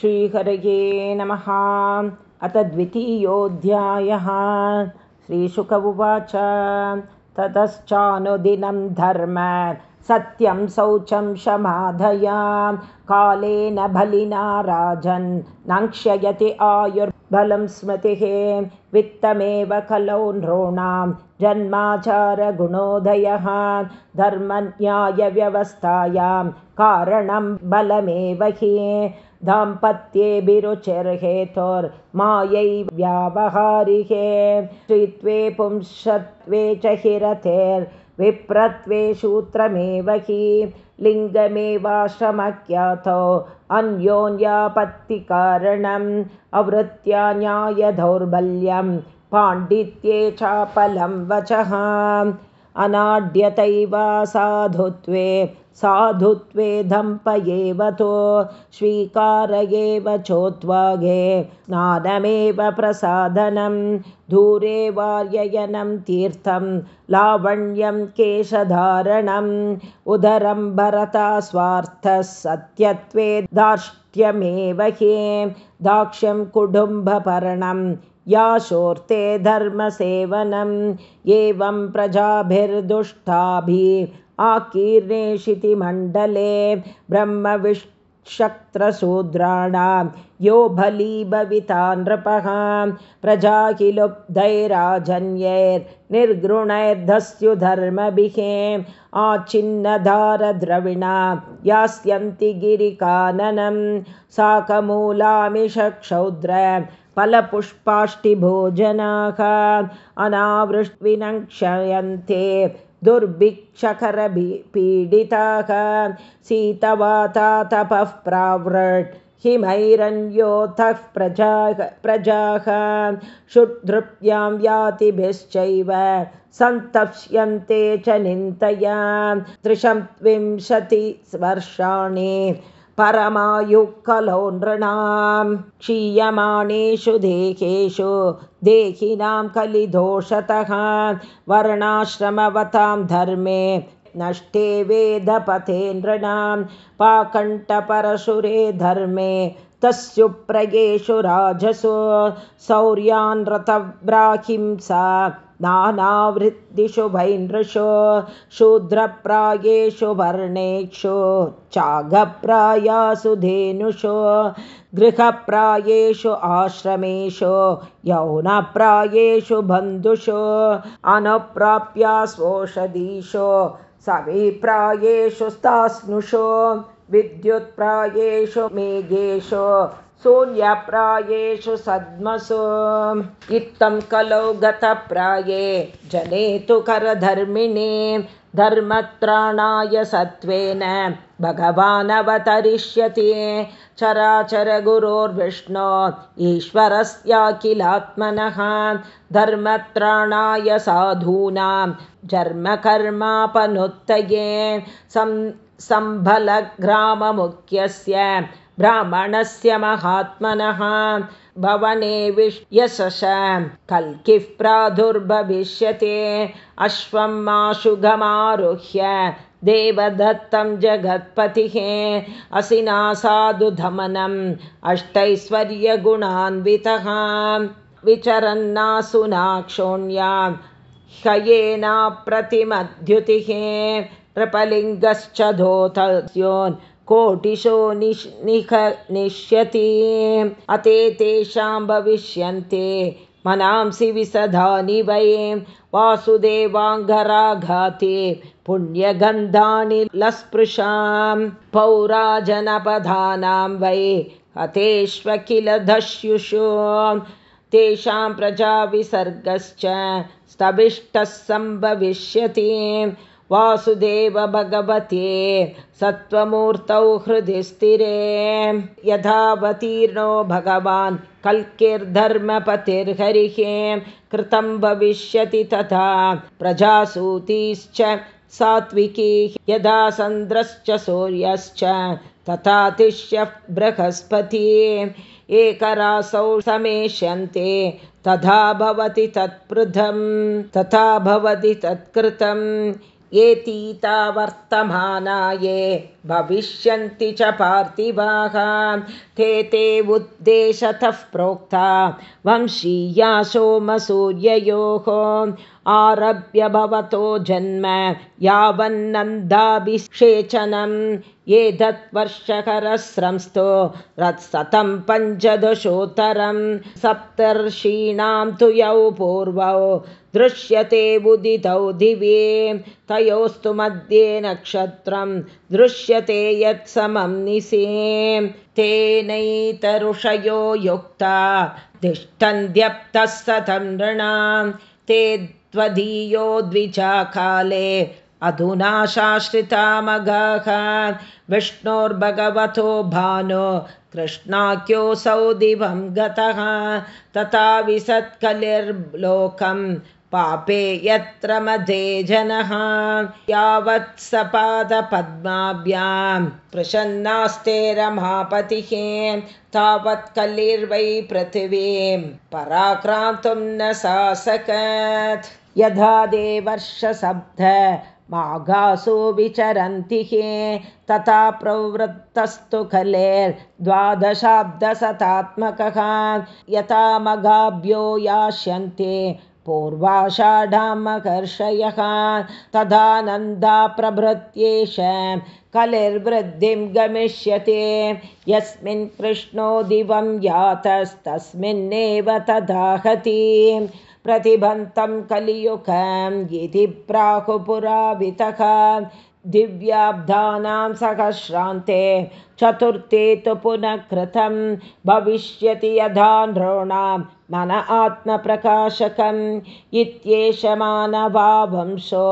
श्रीहरये नमः। अथ द्वितीयोऽध्यायः। श्रीशुक उवाच। ततश्चानुदिनं धर्म सत्यं शौचं शमाधया कालेन बलिना राजन् नङ्क्षयति आयुर्बलं स्मृतिः। वित्तमेव खलौ नॄणां जन्माचारगुणोदयः धर्मन्यायव्यवस्थायां कारणं बलमेव हि दाम्पत्येऽभिरुचिर्हेतोर्मायै व्यावहारिहे। श्रीत्वे पुंसत्वे च हिरतेर्विप्रत्वे सूत्रमेव हि लिङ्गमेवाश्रमख्यातौ अन्योन्यापत्तिकारणम् अवृत्त्या न्यायदौर्बल्यं पाण्डित्ये चापलं वचः अनाड्यतैव साधुत्वे साधुत्वे धम्प एव तु स्वीकार एव चोद्वागे स्नानमेव प्रसादनं दूरे वार्ययनं तीर्थं लावण्यं केशधारणम् उदरं भरता स्वार्थः सत्यत्वे दार्ष्ट्यमेव हि दाक्ष्यं कुटुम्बपर्णं या शोर्ते धर्मसेवनम् एवं प्रजाभिर्दुष्टाभिः आकीर्णे शितिमण्डले ब्रह्मविक्षत्रशूद्राणां यो भलीभविता नृपः प्रजाकिलुब्धैराजन्यैर्निर्गृणैर्धस्युधर्मभिः आचिन्नधारद्रविणा यास्यन्ति गिरिकाननं साकमूलामिषक्षौद्र फलपुष्पाष्टिभोजनाः अनावृष्विनक्षयन्ते दुर्भिक्षकरपीडिताः सीतवाता तपः प्रावृट् हिमैरन्योतः प्रजाः प्रजाः क्षुद्रुप्यां व्यातिभिश्चैव सन्तप्स्यन्ते च निन्तया त्रिंशत्विंशतिवर्षाणि परमायुः नृणां क्षीयमाणेषु देहेषु देहिनां कलिदोषतः वर्णाश्रमवतां धर्मे नष्टे वेदपथे नृणां पाकण्ठपरशुरे धर्मे तस्युप्रयेषु राजसु सौर्यान् रतव्राहिंसा नानावृत्तिषु भैनृषु शूद्रप्रायेषु वर्णेषु चाघप्रायासु धेनुषु गृहप्रायेषु आश्रमेषु यौनप्रायेषु बन्धुषु अनुप्राप्यास्वोषधीषु सविप्रायेषु स्तास्नुषु विद्युत्प्रायेषु मेघेषु शून्यप्रायेषु सद्मसु। इत्थं कलौ गतप्राये जने तु करधर्मिणे धर्मत्राणाय सत्त्वेन भगवानवतरिष्यति। चराचरगुरोर्विष्णो ईश्वरस्याखिलात्मनः धर्मत्राणाय साधूनां जर्मकर्मापनुत्तये सं सम्बलग्राममुख्यस्य ब्राह्मणस्य महात्मनः भवने विश्यशश कल्किः प्रादुर्भविष्यते। अश्वं माशुगमारुह्य देवदत्तं जगत्पतिः। असिना साधुधमनम् अष्टैश्वर्यगुणान्वितः। विचरन्नासुनाक्षोण्यां ह्ययेनाप्रतिमद्युतिः नृपलिङ्गश्च धोतस्योन् कोटिशो निश् निख निश्यति अते तेषां भविष्यन्ते। मनांसि विसधानि वै। वासुदेवाङ्गराघाते पुण्यगन्धानि लस्पृशां। पौराजनपदानां वै। हतेष्व किल दस्युषु तेषां प्रजाविसर्गश्च स्तभिष्टः सम्भविष्यति वासुदेव भगवते सत्त्वमूर्तौ हृदि स्थिरे। यथावतीर्णो भगवान् कल्किर्धर्मपतिर्हरिः कृतं भविष्यति तथा प्रजासूतीश्च सात्विकी यदा चन्द्रश्च सूर्यश्च तथा तिष्यः बृहस्पतिः। एकरासौ समेष्यन्ते तथा भवति तत्पृथं तथा भवति तत्कृतं एतीता वर्तमानाये भविष्यन्ति च पार्थिवाः ते ते उद्देशतः प्रोक्ता वंशीया सोमसूर्ययोः आरभ्य भवतो जन्म यावन्नन्दाभिषेचनं एतद्वर्षकरस्रंस्तो रत्सतं पञ्चदशोत्तरं सप्तर्षीणां तु यौ पूर्वौ दृश्यते उदितौ दिवे तयोस्तु मध्ये नक्षत्रं दृश्यते यत्समं निशे तेनैतरुषयो युक्ता तिष्ठन्त्यप्तः सतं नृणां। ते त्वदीयो द्विजाकाले अधुना शाश्रितामगाः विष्णोर्भगवतो भानो कृष्णाख्योऽसौ दिवं गतः। तथा विसत्कलिर्लोकं पापे यत्र मधे जनः यावत् सपादपद्माभ्यां प्रसन्नास्ते रमापतिः तावत् कलिर्वै पृथिवीं पराक्रान्तुं न सासकत्। यथा देवर्षशब्द माघासु विचरन्ति तथा प्रवृत्तस्तु कलेर्द्वादशाब्दशतात्मकः। यथा मघाभ्यो यास्यन्ते पूर्वाषाढामकर्षयः तदानन्दा प्रभृत्येष कलिर्वृद्धिं गमिष्यते। यस्मिन् कृष्णो दिवं यातस्तस्मिन्नेव तदाहति। प्रतिबन्तं कलियुगम् इति प्राहुपुरावितः दिव्याब्धानां सहश्रान्ते चतुर्थे तु पुनः कृतं भविष्यति यथा नॄणां मन आत्मप्रकाशकम् इत्येष मानवावंशो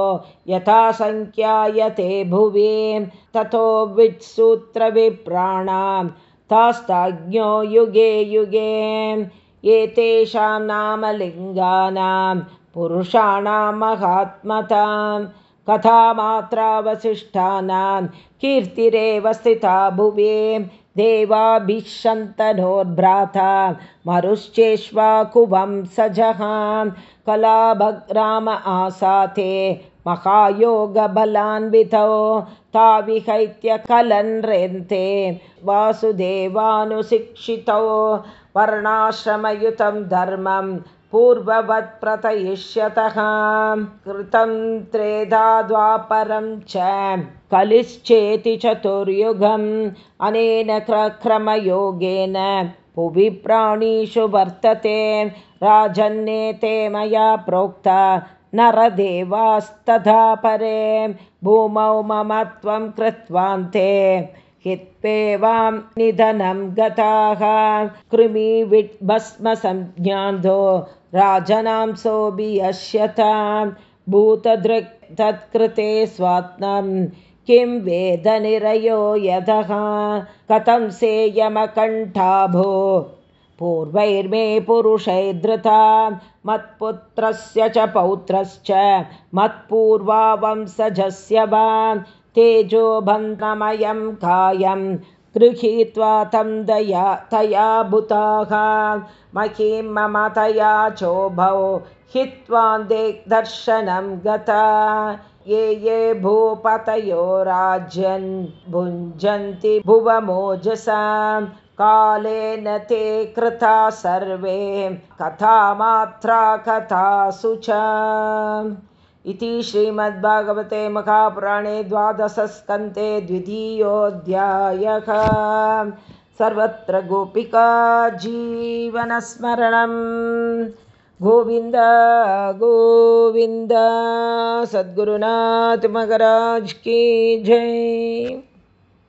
यथा सङ्ख्यायते भुवि ततो वित्सूत्रविप्राणां तास्ताज्ञो युगे युगे। एतेषां नामलिङ्गानां पुरुषाणां महात्मतां कथामात्रावशिष्टानां कीर्तिरेव स्थिता भुवि देवाभिषन्तनोर्भ्राता मरुश्चेष्वाकुवं सजहां कलाभग्राम आसाते महायोगबलान्वितौ ताविहैत्यकलन्रेन्ते वासुदेवानुशिक्षितौ वर्णाश्रमयुतं धर्मं पूर्ववत् प्रतयिष्यतः कृतं त्रेधा द्वापरं च कलिश्चेति चतुर्युगम् अनेन क्रमयोगेन भुवि प्राणीषु वर्तते राजन्येते मया प्रोक्ता नरदेवास्तथा परे। भूमौ मम त्वं कृत्वान्ते हित्वेवां निधनं गताः। कृमिविभस्मसंज्ञान्धो राजनां सोऽभियश्यतां भूतदृक् तत्कृते स्वात्नं किं वेदनिरयो यतः कथं सेयमकण्ठाभो पूर्वैर्मे पुरुषैर्धृता मत्पुत्रस्य च पौत्रश्च मत्पूर्वा वंसजस्य वा तेजोबन्धमयं कायं गृहीत्वा तं दया तया भूताः महीं मम तया चोभौ हित्वा दर्शनं गता। ये ये भूपतयो राज्यन् भुञ्जन्ति भुवमोजसा। कालेन ते कृता सर्वे कथामात्रा कथासु च इति श्रीमद्भागवते महापुराणे द्वादशस्कन्ते द्वितीयोऽध्यायः. सर्वत्र गोपिका जीवनस्मरणं। गोविन्द गोविन्द सद्गुरुनाथ की जय